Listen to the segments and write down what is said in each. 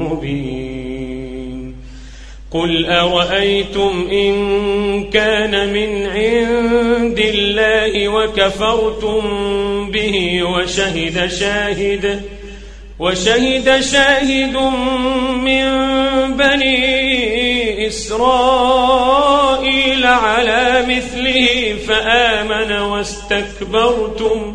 مبين. قل أرأيتم إن كان من عند الله وكفرتم به وشهد شاهد وشهد شاهد من بني إسرائيل على مثله فآمن واستكبرتم.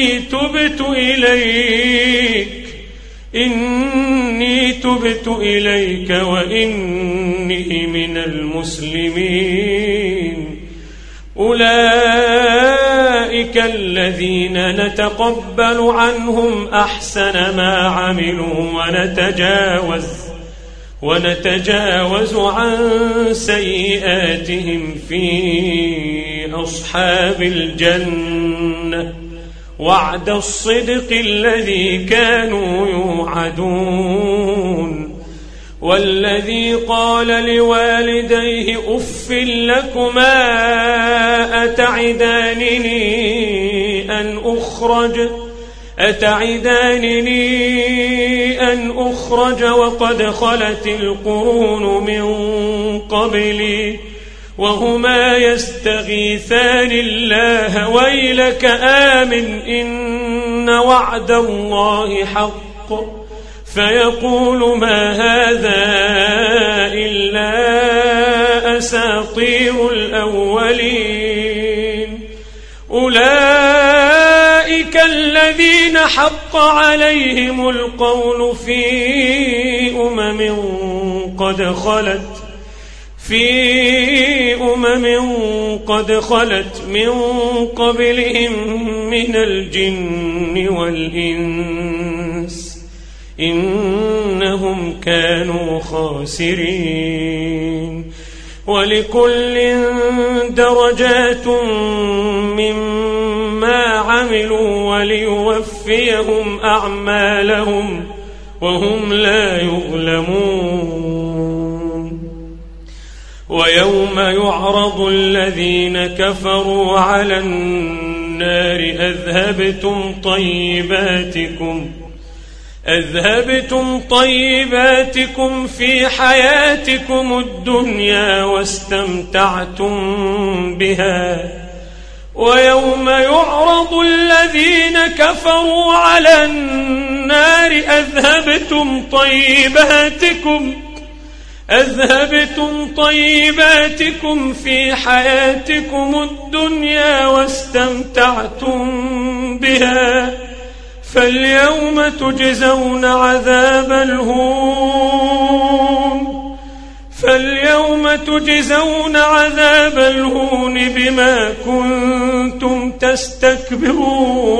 إني تبت إليك. إني تبت إليك وإني من المسلمين. أولئك الذين نتقبل عنهم أحسن ما عملوا ونتجاوز ونتجاوز عن سيئاتهم في أصحاب الجنة. وعد الصدق الذي كانوا يوعدون. والذي قال لوالديه أف لكما أتعدانني أن أخرج؟ أتعدانني أن أخرج وقد خلت القرون من قبلي. وهما يستغيثان الله ويلك آمن إن وعد الله حق. فيقول ما هذا إلا أساطير الأولين. أولئك الذين حق عليهم القول في أمم قد خلت في أمم قد خلت من قبلهم من الجن والإنس إنهم كانوا خاسرين ولكل درجات مما عملوا وليوفيهم أعمالهم وهم لا يظلمون ويوم يعرض الذين كفروا على النار أذهبتم طيباتكم أذهبتم طيباتكم في حياتكم الدنيا واستمتعتم بها ويوم يعرض الذين كفروا على النار أذهبتم طيباتكم أذهبتم طيباتكم في حياتكم الدنيا واستمتعتم بها فاليوم تجزون عذاب الهون فاليوم تجزون عذاب الهون بما كنتم تستكبرون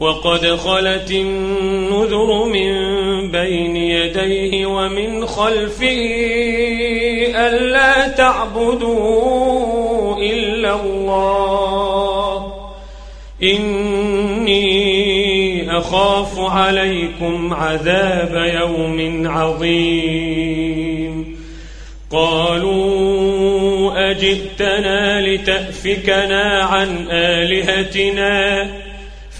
وقد خلت النذر من بين يديه ومن خلفه ألا تعبدوا إلا الله. إني أخاف عليكم عذاب يوم عظيم. قالوا أجئتنا لتأفكنا عن آلهتنا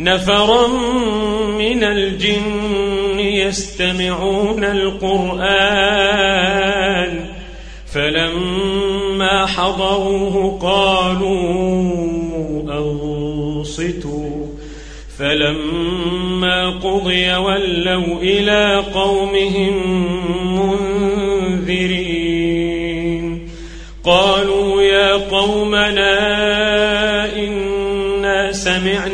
نفرا من الجن يستمعون القرآن فلما حضروه قالوا أنصتوا فلما قضي ولوا إلى قومهم منذرين. قالوا يا قومنا إنا سمعنا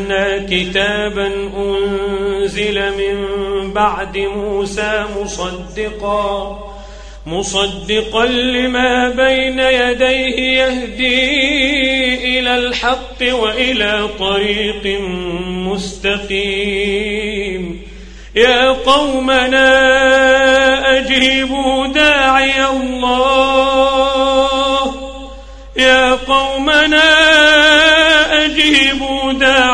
كتابا أنزل من بعد موسى مصدقا مصدقا لما بين يديه يهدي إلى الحق وإلى طريق مستقيم. يا قومنا أجيبوا داعي الله. يا قومنا أجيبوا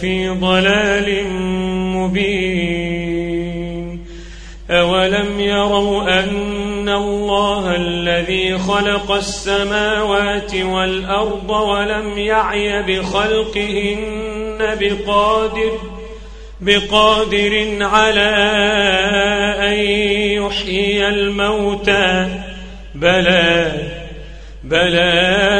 في ضلال مبين. أولم يروا أن الله الذي خلق السماوات والأرض ولم يعي بخلقهن بقادر بقادر على أن يحيي الموتى. بلى بلى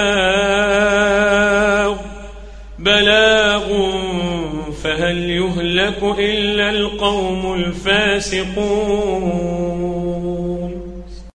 إلا القوم الفاسقون.